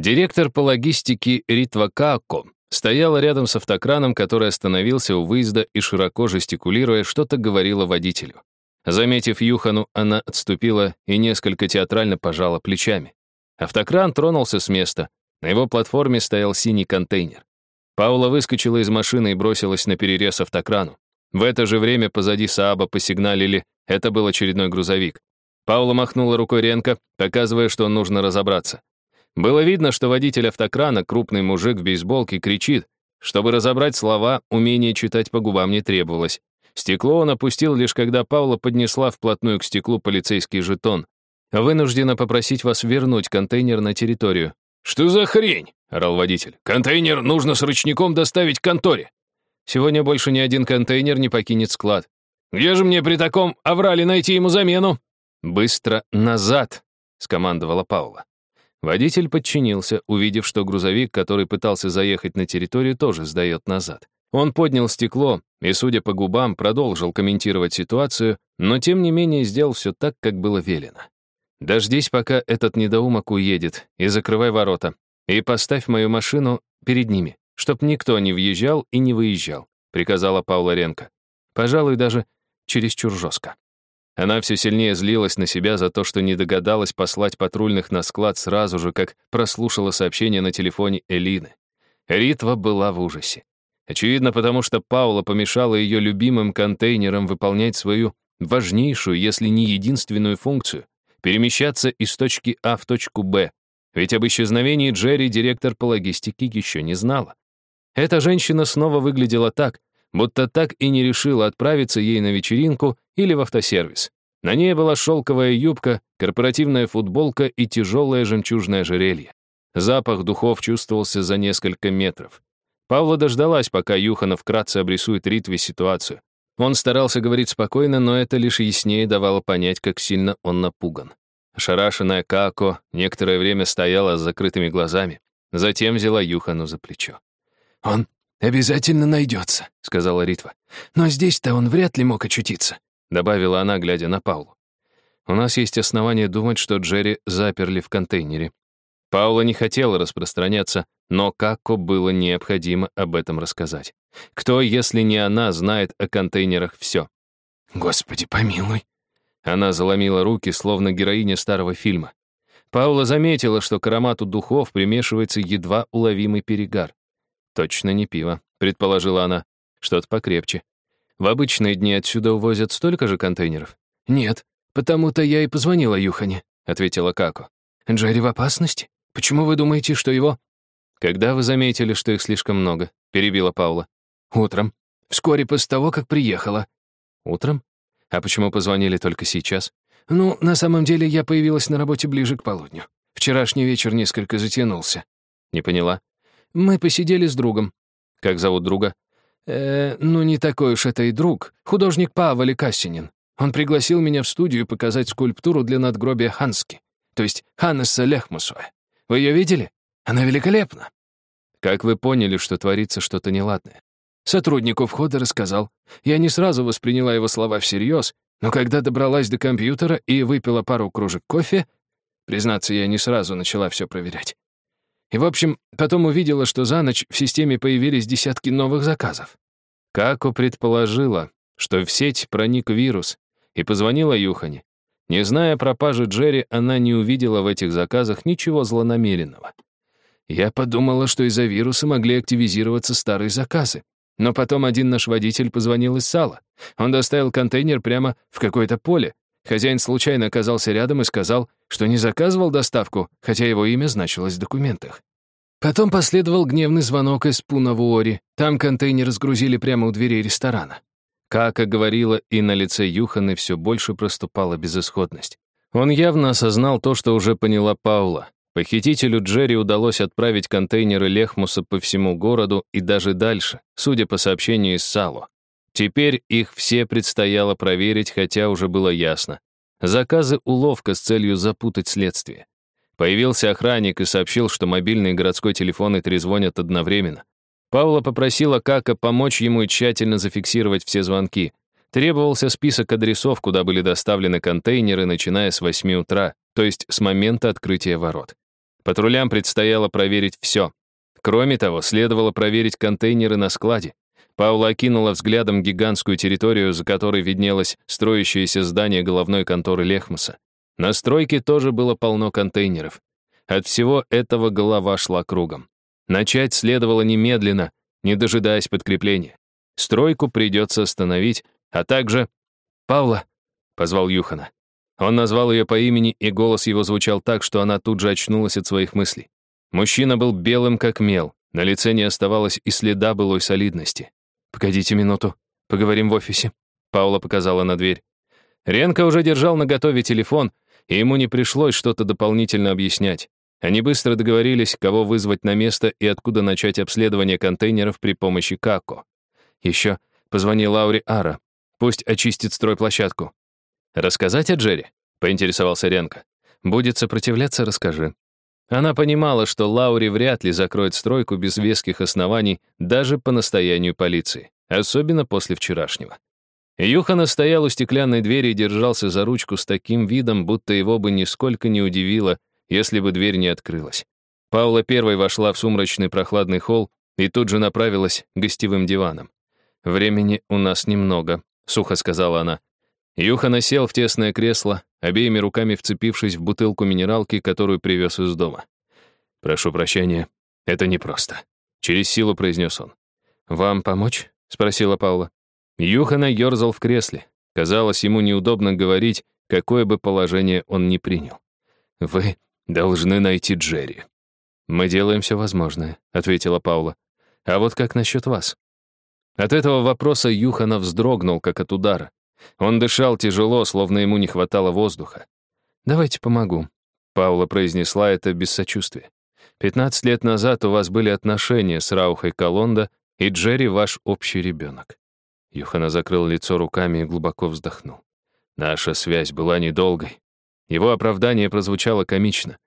Директор по логистике Ритва Каако стояла рядом с автокраном, который остановился у выезда и, широко жестикулируя, что-то говорила водителю. Заметив Юхану, она отступила и несколько театрально пожала плечами. Автокран тронулся с места. На его платформе стоял синий контейнер. Паула выскочила из машины и бросилась на перерез автокрану. В это же время позади Сааба посигналили, это был очередной грузовик. Паула махнула рукой Ренко, показывая, что нужно разобраться. Было видно, что водитель автокрана, крупный мужик в бейсболке, кричит. Чтобы разобрать слова, умение читать по губам не требовалось. Стекло он опустил лишь когда Паула поднесла вплотную к стеклу полицейский жетон. «Вынуждена попросить вас вернуть контейнер на территорию». «Что за хрень?» — орал водитель. «Контейнер нужно с ручником доставить к конторе». «Сегодня больше ни один контейнер не покинет склад». «Где же мне при таком оврале найти ему замену?» «Быстро назад!» — скомандовала Паула. Водитель подчинился, увидев, что грузовик, который пытался заехать на территорию, тоже сдает назад. Он поднял стекло и, судя по губам, продолжил комментировать ситуацию, но тем не менее сделал все так, как было велено. «Дождись, пока этот недоумок уедет, и закрывай ворота, и поставь мою машину перед ними, чтоб никто не въезжал и не выезжал», приказала Паула Ренко. Пожалуй, даже чересчур жестко. Она все сильнее злилась на себя за то, что не догадалась послать патрульных на склад сразу же, как прослушала сообщение на телефоне Элины. Ритва была в ужасе. Очевидно, потому что Паула помешала ее любимым контейнерам выполнять свою важнейшую, если не единственную функцию — перемещаться из точки А в точку Б. Ведь об исчезновении Джерри директор по логистике еще не знала. Эта женщина снова выглядела так, будто так и не решила отправиться ей на вечеринку или в автосервис. На ней была шелковая юбка, корпоративная футболка и тяжелое жемчужное ожерелье. Запах духов чувствовался за несколько метров. Павла дождалась, пока Юхана вкратце обрисует Ритве ситуацию. Он старался говорить спокойно, но это лишь яснее давало понять, как сильно он напуган. Ошарашенная Како некоторое время стояла с закрытыми глазами, затем взяла Юхану за плечо. «Он «Обязательно найдется», — сказала Ритва. «Но здесь-то он вряд ли мог очутиться», — добавила она, глядя на Паулу. «У нас есть основания думать, что Джерри заперли в контейнере». Паула не хотела распространяться, но Какко было необходимо об этом рассказать. Кто, если не она, знает о контейнерах все? «Господи, помилуй!» Она заломила руки, словно героиня старого фильма. Паула заметила, что к аромату духов примешивается едва уловимый перегар. «Точно не пиво», — предположила она. «Что-то покрепче. В обычные дни отсюда увозят столько же контейнеров?» «Нет, потому-то я и позвонила Юхане», — ответила Како. «Джерри в опасности? Почему вы думаете, что его...» «Когда вы заметили, что их слишком много?» — перебила Паула. «Утром. Вскоре после того, как приехала». «Утром? А почему позвонили только сейчас?» «Ну, на самом деле я появилась на работе ближе к полудню. Вчерашний вечер несколько затянулся». «Не поняла?» Мы посидели с другом. Как зовут друга? Э, ну не такой уж это и друг. Художник Павел Кассинин. Он пригласил меня в студию показать скульптуру для надгробия Хански, то есть Ханнеса Лехмусуэ. Вы ее видели? Она великолепна. Как вы поняли, что творится что-то неладное? Сотруднику входа рассказал. Я не сразу восприняла его слова всерьез, но когда добралась до компьютера и выпила пару кружек кофе, признаться, я не сразу начала все проверять. И, в общем, потом увидела, что за ночь в системе появились десятки новых заказов. Како предположила, что в сеть проник вирус, и позвонила Юхане. Не зная про пропажи Джерри, она не увидела в этих заказах ничего злонамеренного. Я подумала, что из-за вируса могли активизироваться старые заказы. Но потом один наш водитель позвонил из сала. Он доставил контейнер прямо в какое-то поле. Хозяин случайно оказался рядом и сказал, что не заказывал доставку, хотя его имя значилось в документах. Потом последовал гневный звонок из Пунавуори. Там контейнер сгрузили прямо у дверей ресторана. Как говорила, и на лице Юханы все больше проступала безысходность. Он явно осознал то, что уже поняла Паула. Похитителю Джерри удалось отправить контейнеры Лехмуса по всему городу и даже дальше, судя по сообщению из Сало. Теперь их все предстояло проверить, хотя уже было ясно. Заказы уловка с целью запутать следствие. Появился охранник и сообщил, что мобильный и городской телефоны трезвонят одновременно. Павла попросила Кака помочь ему и тщательно зафиксировать все звонки. Требовался список адресов, куда были доставлены контейнеры, начиная с 8 утра, то есть с момента открытия ворот. Патрулям предстояло проверить все. Кроме того, следовало проверить контейнеры на складе. Паула окинула взглядом гигантскую территорию, за которой виднелось строящееся здание головной конторы Лехмуса. На стройке тоже было полно контейнеров. От всего этого голова шла кругом. Начать следовало немедленно, не дожидаясь подкрепления. Стройку придется остановить, а также... «Паула!» — позвал Юхана. Он назвал ее по имени, и голос его звучал так, что она тут же очнулась от своих мыслей. Мужчина был белым как мел, на лице не оставалось и следа былой солидности. «Погодите минуту, поговорим в офисе», — Паула показала на дверь. Ренко уже держал наготове телефон, и ему не пришлось что-то дополнительно объяснять. Они быстро договорились, кого вызвать на место и откуда начать обследование контейнеров при помощи Како. Еще позвони Лауре Ара, пусть очистит стройплощадку. «Рассказать о Джерри?» — поинтересовался Ренко. «Будет сопротивляться, расскажи». Она понимала, что Лаури вряд ли закроет стройку без веских оснований даже по настоянию полиции, особенно после вчерашнего. Юхана стоял у стеклянной двери и держался за ручку с таким видом, будто его бы нисколько не удивило, если бы дверь не открылась. Паула первой вошла в сумрачный прохладный холл и тут же направилась к гостевым диванам. «Времени у нас немного», — сухо сказала она. Юхана сел в тесное кресло, обеими руками вцепившись в бутылку минералки, которую привез из дома. «Прошу прощения, это непросто», — через силу произнес он. «Вам помочь?» — спросила Паула. Юхана ерзал в кресле. Казалось, ему неудобно говорить, какое бы положение он ни принял. «Вы должны найти Джерри». «Мы делаем все возможное», — ответила Паула. «А вот как насчет вас?» От этого вопроса Юхана вздрогнул, как от удара. Он дышал тяжело, словно ему не хватало воздуха. «Давайте помогу», — Паула произнесла это без сочувствия. «Пятнадцать лет назад у вас были отношения с Раухой Колонда, и Джерри ваш общий ребенок». Юхана закрыл лицо руками и глубоко вздохнул. Наша связь была недолгой. Его оправдание прозвучало комично.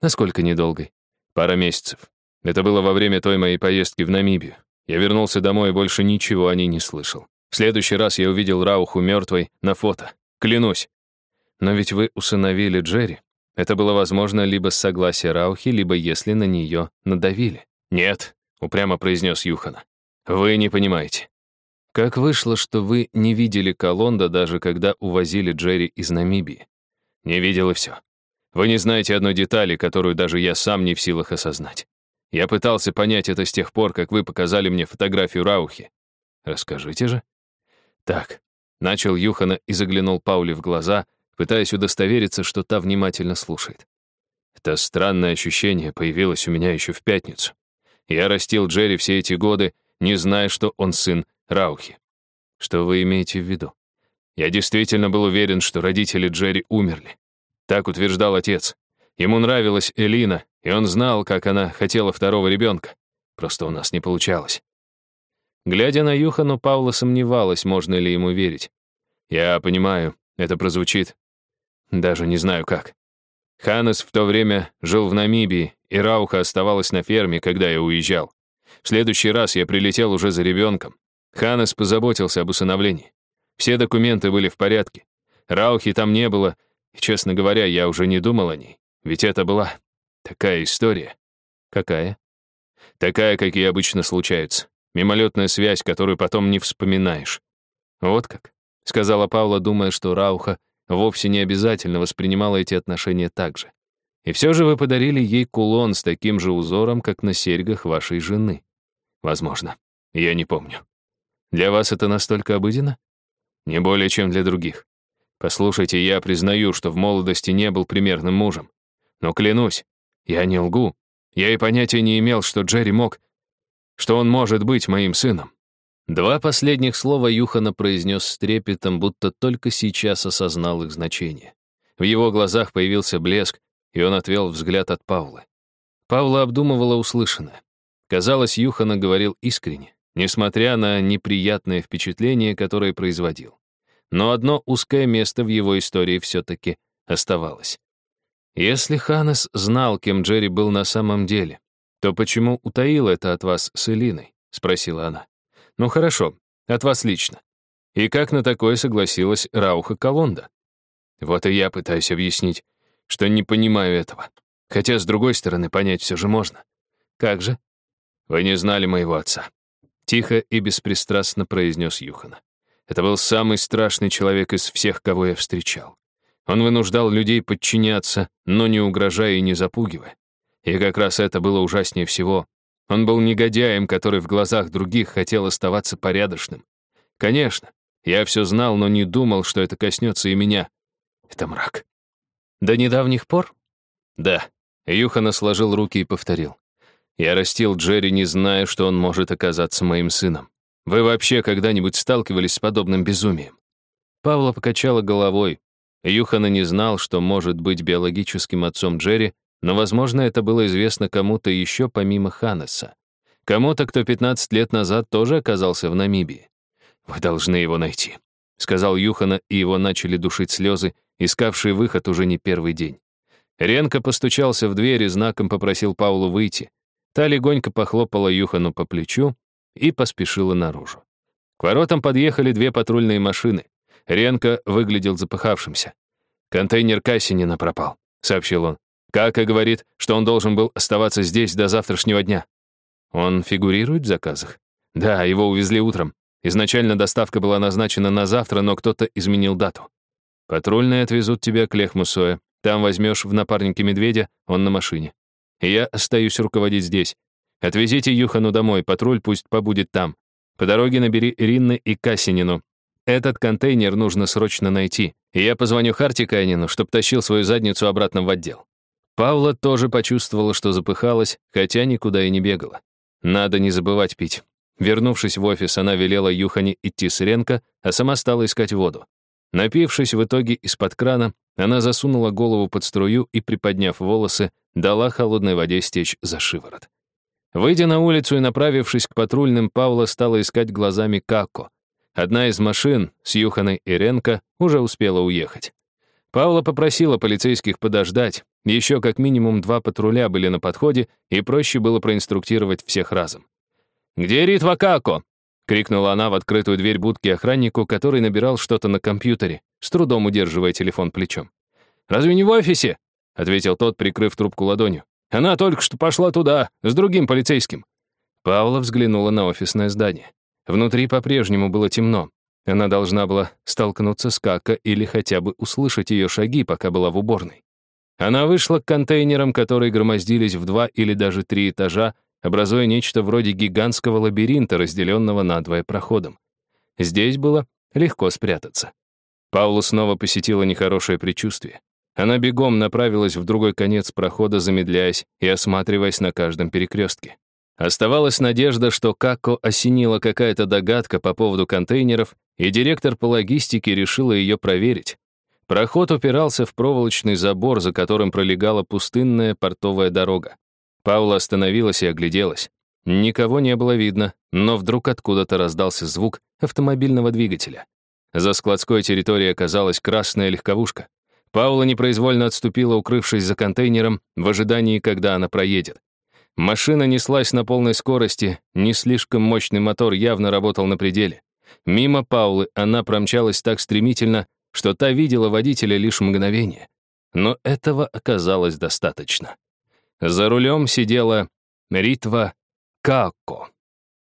Насколько недолгой? Пара месяцев. Это было во время той моей поездки в Намибию. Я вернулся домой и больше ничего о ней не слышал. В следующий раз я увидел Рауху мертвой на фото. Клянусь. Но ведь вы усыновили Джерри. Это было возможно либо с согласия Раухи, либо если на нее надавили. «Нет», — упрямо произнес Юхана. «Вы не понимаете. Как вышло, что вы не видели Колонда, даже когда увозили Джерри из Намибии? Не видел и все. Вы не знаете одной детали, которую даже я сам не в силах осознать. Я пытался понять это с тех пор, как вы показали мне фотографию Раухи. Расскажите же. Так, начал Юхана и заглянул Пауле в глаза, пытаясь удостовериться, что та внимательно слушает. Это странное ощущение появилось у меня еще в пятницу. Я растил Джерри все эти годы, не зная, что он сын Раухи. Что вы имеете в виду? Я действительно был уверен, что родители Джерри умерли. Так утверждал отец. Ему нравилась Элина, и он знал, как она хотела второго ребенка. Просто у нас не получалось. Глядя на Юхану, Паула сомневалась, можно ли ему верить. Я понимаю, это прозвучит. Даже не знаю как. Ханес в то время жил в Намибии, и Рауха оставалась на ферме, когда я уезжал. В следующий раз я прилетел уже за ребенком. Ханес позаботился об усыновлении. Все документы были в порядке. Раухи там не было, и, честно говоря, я уже не думал о ней. Ведь это была такая история. Какая? Такая, какие обычно случаются. Мимолетная связь, которую потом не вспоминаешь. Вот как, сказала Павла, думая, что Рауха вовсе не обязательно воспринимала эти отношения так же. И все же вы подарили ей кулон с таким же узором, как на серьгах вашей жены. Возможно. Я не помню. Для вас это настолько обыденно? Не более, чем для других. Послушайте, я признаю, что в молодости не был примерным мужем. Но клянусь, я не лгу. Я и понятия не имел, что Джерри мог что он может быть моим сыном. Два последних слова Юхана произнес с трепетом, будто только сейчас осознал их значение. В его глазах появился блеск, и он отвел взгляд от Павла. Павла обдумывала услышанное. Казалось, Юхана говорил искренне, несмотря на неприятное впечатление, которое производил. Но одно узкое место в его истории все-таки оставалось. Если Ханес знал, кем Джерри был на самом деле, то почему утаил это от вас с Элиной?» — спросила она. «Ну хорошо, от вас лично. И как на такое согласилась Рауха Колонда?» Вот и я пытаюсь объяснить, что не понимаю этого. Хотя, с другой стороны, понять все же можно. Как же? Вы не знали моего отца. Тихо и беспристрастно произнес Юхана. Это был самый страшный человек из всех, кого я встречал. Он вынуждал людей подчиняться, но не угрожая и не запугивая. И как раз это было ужаснее всего. Он был негодяем, который в глазах других хотел оставаться порядочным. Конечно, я все знал, но не думал, что это коснется и меня. Это мрак. До недавних пор? Да. Юхана сложил руки и повторил. Я растил Джерри, не зная, что он может оказаться моим сыном. Вы вообще когда-нибудь сталкивались с подобным безумием? Павла покачала головой. Юхана не знал, что может быть биологическим отцом Джерри, но, возможно, это было известно кому-то еще помимо Ханнеса. Кому-то, кто 15 лет назад тоже оказался в Намибии. «Вы должны его найти», — сказал Юхана, и его начали душить слезы, искавшие выход уже не первый день. Ренко постучался в дверь и знаком попросил Паулу выйти. Та легонько похлопала Юхану по плечу и поспешила наружу. К воротам подъехали две патрульные машины. Ренко выглядел запыхавшимся. «Контейнер Кассинина пропал», — сообщил он. Кака говорит, что он должен был оставаться здесь до завтрашнего дня. Он фигурирует в заказах? Да, его увезли утром. Изначально доставка была назначена на завтра, но кто-то изменил дату. Патрульные отвезут тебя к Лехмусое. Там возьмешь в напарнике медведя, он на машине. я остаюсь руководить здесь. Отвезите Юхану домой, патруль пусть побудет там. По дороге набери Ринны и Кассинину. Этот контейнер нужно срочно найти. И я позвоню Харти Кайнину, чтоб тащил свою задницу обратно в отдел. Павла тоже почувствовала, что запыхалась, хотя никуда и не бегала. Надо не забывать пить. Вернувшись в офис, она велела Юхане идти с Ренко, а сама стала искать воду. Напившись в итоге из-под крана, она засунула голову под струю и, приподняв волосы, дала холодной воде стечь за шиворот. Выйдя на улицу и направившись к патрульным, Павла стала искать глазами Како. Одна из машин с Юханой и Ренко уже успела уехать. Павла попросила полицейских подождать. Еще как минимум два патруля были на подходе, и проще было проинструктировать всех разом. «Где Ритва Како?» — крикнула она в открытую дверь будки охраннику, который набирал что-то на компьютере, с трудом удерживая телефон плечом. «Разве не в офисе?» — ответил тот, прикрыв трубку ладонью. «Она только что пошла туда, с другим полицейским». Павла взглянула на офисное здание. Внутри по-прежнему было темно. Она должна была столкнуться с Кака или хотя бы услышать ее шаги, пока была в уборной. Она вышла к контейнерам, которые громоздились в два или даже три этажа, образуя нечто вроде гигантского лабиринта, разделенного надвое проходом. Здесь было легко спрятаться. Паула снова посетила нехорошее предчувствие. Она бегом направилась в другой конец прохода, замедляясь и осматриваясь на каждом перекрестке. Оставалась надежда, что Како осенила какая-то догадка по поводу контейнеров, и директор по логистике решила ее проверить. Проход упирался в проволочный забор, за которым пролегала пустынная портовая дорога. Паула остановилась и огляделась. Никого не было видно, но вдруг откуда-то раздался звук автомобильного двигателя. За складской территорией оказалась красная легковушка. Паула непроизвольно отступила, укрывшись за контейнером, в ожидании, когда она проедет. Машина неслась на полной скорости, не слишком мощный мотор явно работал на пределе. Мимо Паулы она промчалась так стремительно, что та видела водителя лишь мгновение. Но этого оказалось достаточно. За рулем сидела Ритва Како.